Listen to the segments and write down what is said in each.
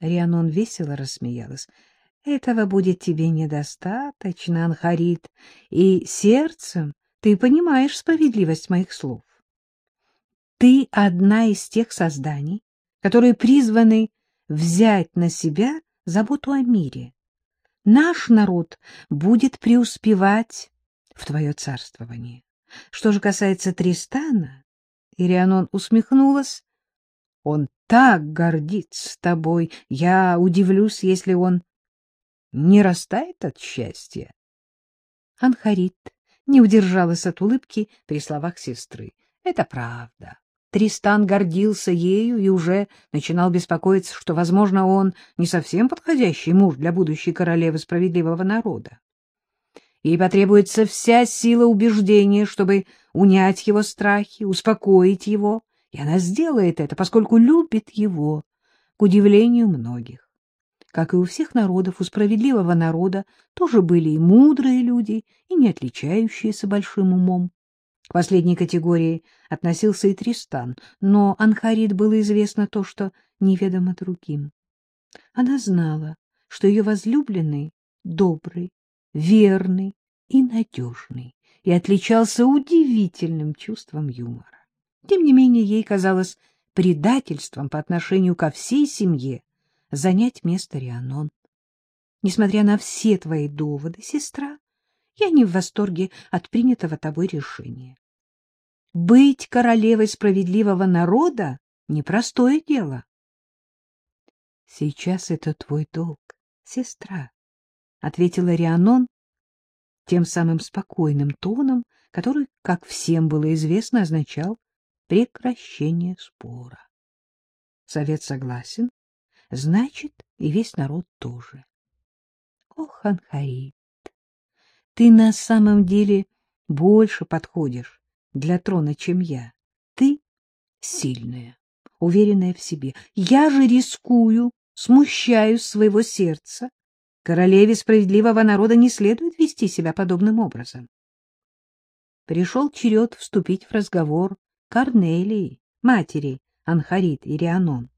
Рианон весело рассмеялась. — Этого будет тебе недостаточно, Анхарит, и сердцем ты понимаешь справедливость моих слов. Ты одна из тех созданий, которые призваны взять на себя заботу о мире. Наш народ будет преуспевать в твое царствование. Что же касается Тристана, Ирианон усмехнулась, он так гордится тобой, я удивлюсь, если он не растает от счастья. Анхарит не удержалась от улыбки при словах сестры. Это правда. Тристан гордился ею и уже начинал беспокоиться, что, возможно, он не совсем подходящий муж для будущей королевы справедливого народа. Ей потребуется вся сила убеждения, чтобы унять его страхи, успокоить его, и она сделает это, поскольку любит его, к удивлению многих. Как и у всех народов, у справедливого народа тоже были и мудрые люди, и не отличающиеся большим умом. К последней категории относился и Тристан, но Анхарит было известно то, что неведомо другим. Она знала, что ее возлюбленный добрый, верный и надежный, и отличался удивительным чувством юмора. Тем не менее, ей казалось предательством по отношению ко всей семье занять место Рианон. Несмотря на все твои доводы, сестра, я не в восторге от принятого тобой решения. Быть королевой справедливого народа — непростое дело. — Сейчас это твой долг, сестра, — ответила Рианон тем самым спокойным тоном, который, как всем было известно, означал прекращение спора. Совет согласен, значит, и весь народ тоже. Ох, Анхарит, ты на самом деле больше подходишь для трона, чем я. Ты сильная, уверенная в себе. Я же рискую, смущаюсь своего сердца. Королеве справедливого народа не следует вести себя подобным образом. Пришел черед вступить в разговор Корнелии, матери Анхарит и Рианон.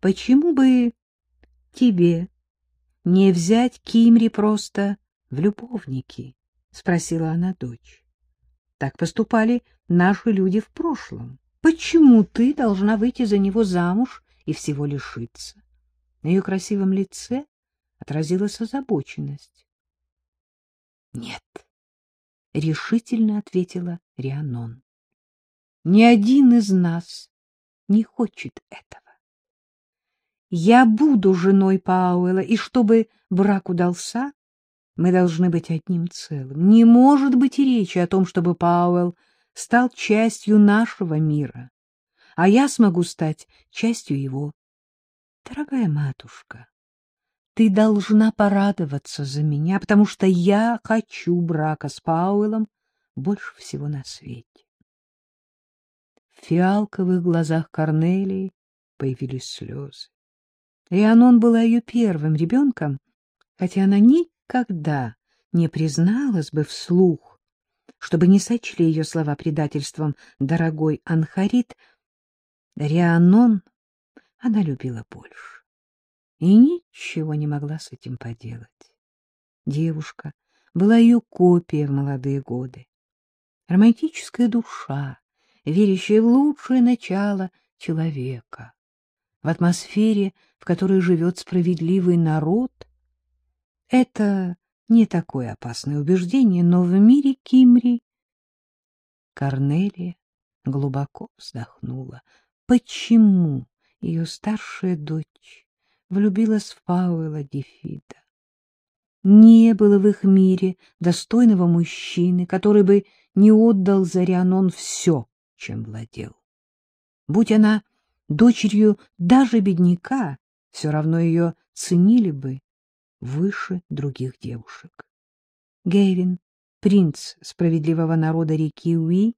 Почему бы тебе не взять Кимри просто в любовники? — спросила она дочь. — Так поступали наши люди в прошлом. Почему ты должна выйти за него замуж и всего лишиться? На ее красивом лице отразилась озабоченность. — Нет, — решительно ответила Рианон. — Ни один из нас не хочет этого. Я буду женой Пауэлла, и чтобы брак удался, мы должны быть одним целым. Не может быть и речи о том, чтобы Пауэлл стал частью нашего мира, а я смогу стать частью его. Дорогая матушка, ты должна порадоваться за меня, потому что я хочу брака с Пауэллом больше всего на свете. Фиалковых глазах Корнелии появились слезы. Рианон была ее первым ребенком, хотя она ни никогда не призналась бы вслух, чтобы не сочли ее слова предательством дорогой Анхарит, Рианон она любила больше и ничего не могла с этим поделать. Девушка была ее копия в молодые годы. Романтическая душа, верящая в лучшее начало человека. В атмосфере, в которой живет справедливый народ — это не такое опасное убеждение, но в мире Кимри... Корнелия глубоко вздохнула. Почему ее старшая дочь влюбилась в Пауэлла Дефида? Не было в их мире достойного мужчины, который бы не отдал за Рианон все, чем владел. Будь она дочерью даже бедняка, все равно ее ценили бы выше других девушек. Гейвин, принц справедливого народа реки Уи,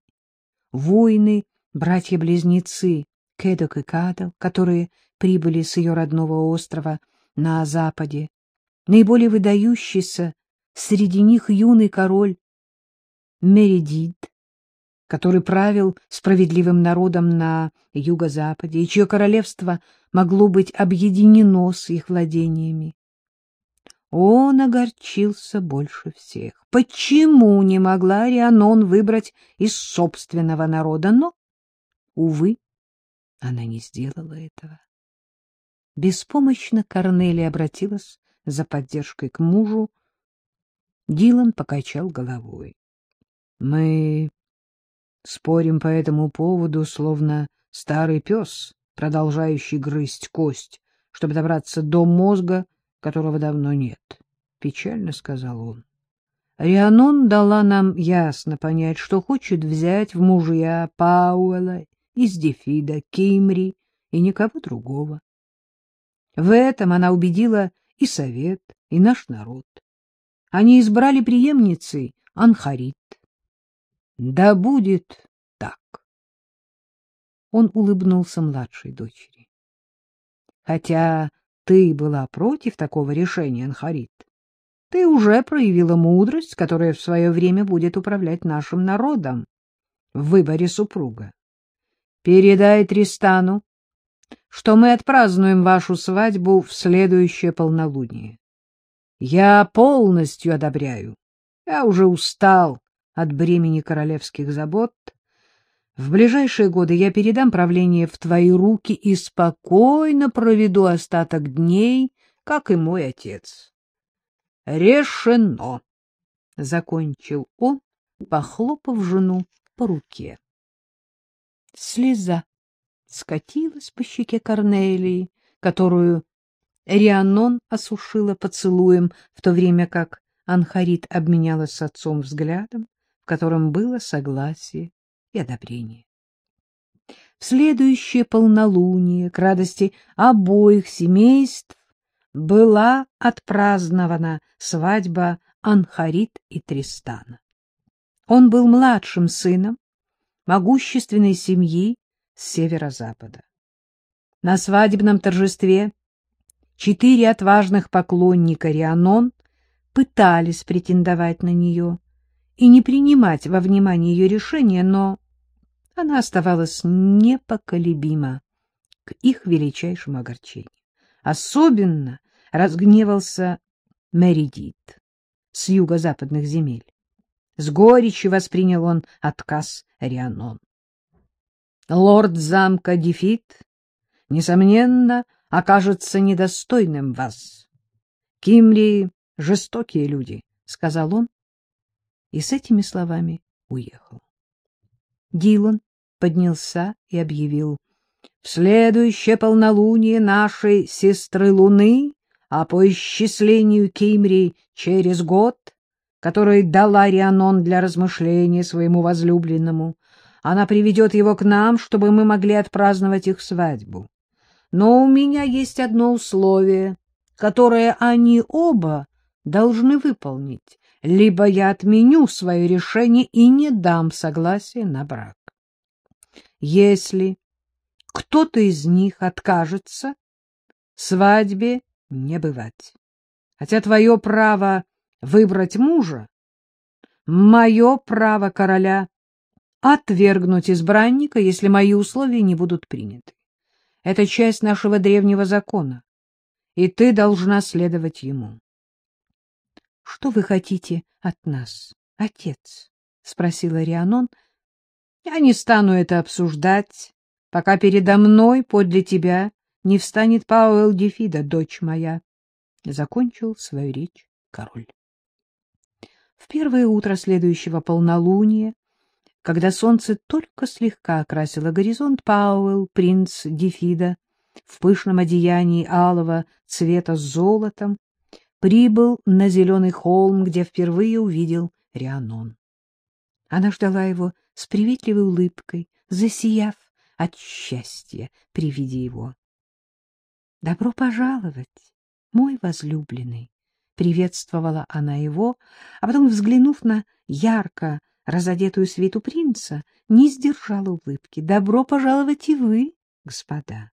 воины, братья-близнецы Кедок и Кадал, которые прибыли с ее родного острова на западе, наиболее выдающийся среди них юный король Мередид, который правил справедливым народом на юго-западе, и чье королевство могло быть объединено с их владениями. Он огорчился больше всех. Почему не могла Рианон выбрать из собственного народа? Но, увы, она не сделала этого. Беспомощно Корнели обратилась за поддержкой к мужу. Дилан покачал головой. — Мы спорим по этому поводу, словно старый пес, продолжающий грызть кость, чтобы добраться до мозга, которого давно нет, — печально сказал он. Рианон дала нам ясно понять, что хочет взять в мужья Пауэлла из Дефида, Кимри и никого другого. В этом она убедила и совет, и наш народ. Они избрали преемницей Анхарит. Да будет так. Он улыбнулся младшей дочери. Хотя ты была против такого решения, Анхарит. Ты уже проявила мудрость, которая в свое время будет управлять нашим народом в выборе супруга. Передай Тристану, что мы отпразднуем вашу свадьбу в следующее полнолуние. Я полностью одобряю. Я уже устал от бремени королевских забот в ближайшие годы я передам правление в твои руки и спокойно проведу остаток дней, как и мой отец. — Решено! — закончил он, похлопав жену по руке. Слеза скатилась по щеке Корнелии, которую Рианон осушила поцелуем, в то время как Анхарит обменялась с отцом взглядом, в котором было согласие и одобрение. В следующее полнолуние, к радости обоих семейств, была отпразднована свадьба Анхарит и Тристана. Он был младшим сыном могущественной семьи с северо-запада. На свадебном торжестве четыре отважных поклонника Рианон пытались претендовать на нее и не принимать во внимание ее решение, но она оставалась непоколебима к их величайшему огорчению. Особенно разгневался Меридит с юго-западных земель. С горечью воспринял он отказ Рианон. Лорд замка Дефит, несомненно, окажется недостойным вас. Кимри — жестокие люди, — сказал он, и с этими словами уехал. Дилан поднялся и объявил. — В следующее полнолуние нашей сестры Луны, а по исчислению Кимри через год, который дала Рианон для размышления своему возлюбленному, она приведет его к нам, чтобы мы могли отпраздновать их свадьбу. Но у меня есть одно условие, которое они оба должны выполнить либо я отменю свое решение и не дам согласия на брак. Если кто-то из них откажется, свадьбе не бывать. Хотя твое право выбрать мужа, мое право короля отвергнуть избранника, если мои условия не будут приняты. Это часть нашего древнего закона, и ты должна следовать ему. — Что вы хотите от нас, отец? — спросила Рианон. — Я не стану это обсуждать, пока передо мной, подле тебя, не встанет Пауэлл Дефида, дочь моя. Закончил свою речь король. В первое утро следующего полнолуния, когда солнце только слегка окрасило горизонт, Пауэлл, принц Дефида, в пышном одеянии алого цвета с золотом, прибыл на зеленый холм, где впервые увидел Рианон. Она ждала его с приветливой улыбкой, засияв от счастья при виде его. — Добро пожаловать, мой возлюбленный! — приветствовала она его, а потом, взглянув на ярко разодетую свиту принца, не сдержала улыбки. — Добро пожаловать и вы, господа!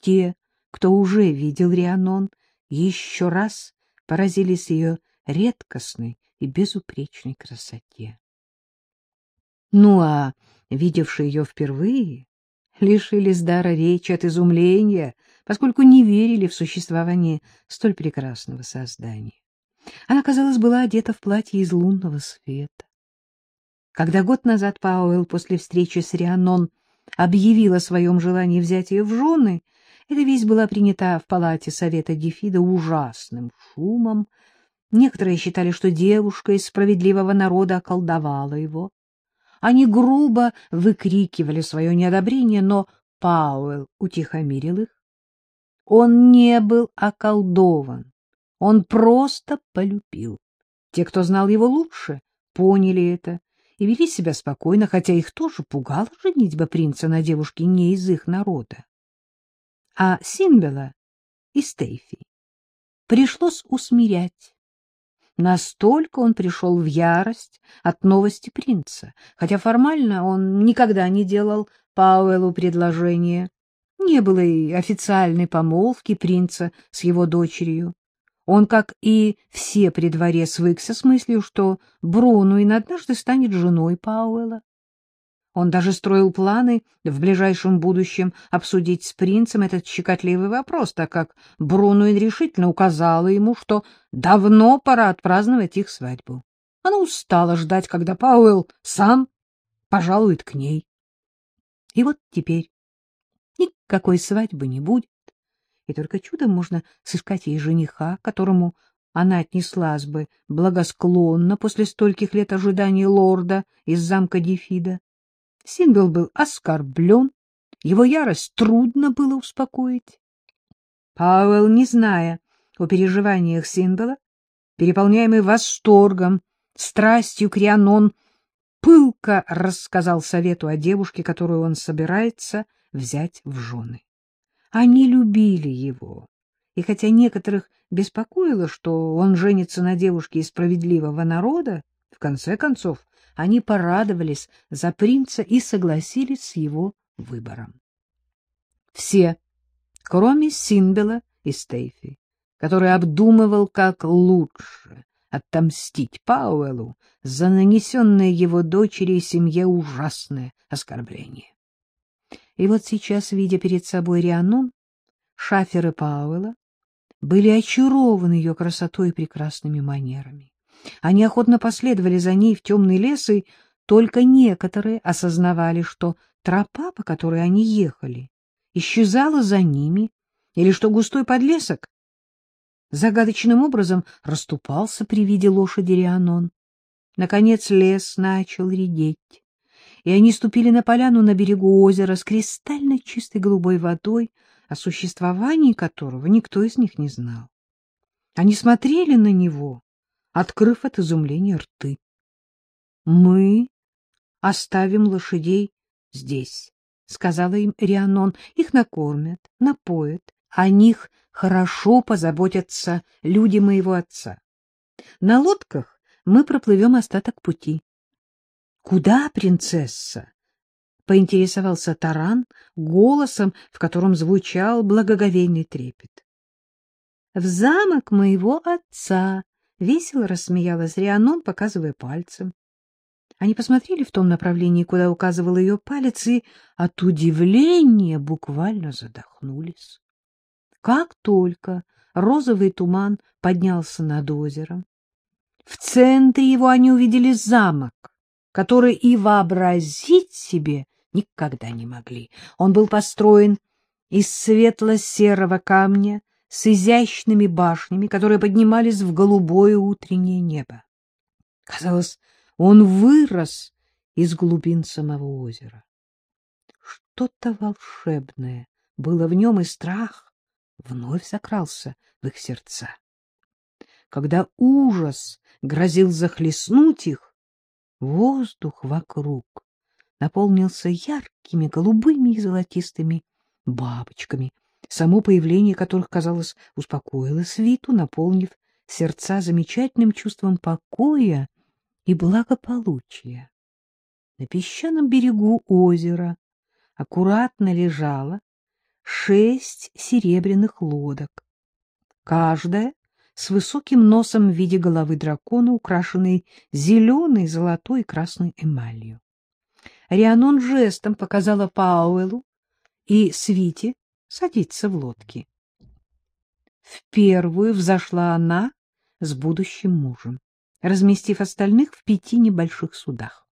Те, кто уже видел Рианон, еще раз поразились ее редкостной и безупречной красоте. Ну а видевшие ее впервые лишились дара речи от изумления, поскольку не верили в существование столь прекрасного создания. Она, казалось, была одета в платье из лунного света. Когда год назад Пауэлл после встречи с Рианон объявил о своем желании взять ее в жены, эта весть была принята в палате совета Дефида ужасным шумом. Некоторые считали, что девушка из справедливого народа околдовала его. Они грубо выкрикивали свое неодобрение, но Пауэлл утихомирил их. Он не был околдован, он просто полюбил. Те, кто знал его лучше, поняли это и вели себя спокойно, хотя их тоже пугала женитьба принца на девушке не из их народа. А Симбела и Стейфи пришлось усмирять. Настолько он пришел в ярость от новости принца, хотя формально он никогда не делал Пауэллу предложение. Не было и официальной помолвки принца с его дочерью. Он, как и все при дворе, свыкся с мыслью, что Брунуин однажды станет женой Пауэлла. Он даже строил планы в ближайшем будущем обсудить с принцем этот щекотливый вопрос, так как Брунуин решительно указала ему, что давно пора отпраздновать их свадьбу. Она устала ждать, когда Пауэлл сам пожалует к ней. И вот теперь никакой свадьбы не будет и только чудом можно сыскать ей жениха, которому она отнеслась бы благосклонно после стольких лет ожидания лорда из замка Дефида. Симбел был оскорблен, его ярость трудно было успокоить. Пауэлл, не зная о переживаниях Симбела, переполняемый восторгом, страстью к пылко рассказал совету о девушке, которую он собирается взять в жены. Они любили его, и хотя некоторых беспокоило, что он женится на девушке из справедливого народа, в конце концов они порадовались за принца и согласились с его выбором. Все, кроме Синбела и Стейфи, который обдумывал, как лучше отомстить Пауэллу за нанесенное его дочери и семье ужасное оскорбление. И вот сейчас, видя перед собой Рианон, Шафер и Пауэлла были очарованы ее красотой и прекрасными манерами. Они охотно последовали за ней в темный лес, и только некоторые осознавали, что тропа, по которой они ехали, исчезала за ними, или что густой подлесок загадочным образом расступался при виде лошади Рианон. Наконец лес начал редеть и они ступили на поляну на берегу озера с кристально чистой голубой водой, о существовании которого никто из них не знал. Они смотрели на него, открыв от изумления рты. — Мы оставим лошадей здесь, — сказала им Рианон. — Их накормят, напоят, о них хорошо позаботятся люди моего отца. На лодках мы проплывем остаток пути. Куда, принцесса? поинтересовался Таран голосом, в котором звучал благоговейный трепет. В замок моего отца, весело рассмеялась Рианон, показывая пальцем. Они посмотрели в том направлении, куда указывал ее палец, и от удивления буквально задохнулись. Как только розовый туман поднялся над озером, в центре его они увидели замок, который и вообразить себе никогда не могли. Он был построен из светло-серого камня с изящными башнями, которые поднимались в голубое утреннее небо. Казалось, он вырос из глубин самого озера. Что-то волшебное было в нем, и страх вновь закрался в их сердца. Когда ужас грозил захлестнуть их, Воздух вокруг наполнился яркими голубыми и золотистыми бабочками, само появление которых, казалось, успокоило свиту, наполнив сердца замечательным чувством покоя и благополучия. На песчаном берегу озера аккуратно лежало шесть серебряных лодок. Каждая с высоким носом в виде головы дракона, украшенной зеленой, золотой и красной эмалью. Рианон жестом показала Пауэлу и Свите садиться в лодки. В первую взошла она с будущим мужем, разместив остальных в пяти небольших судах.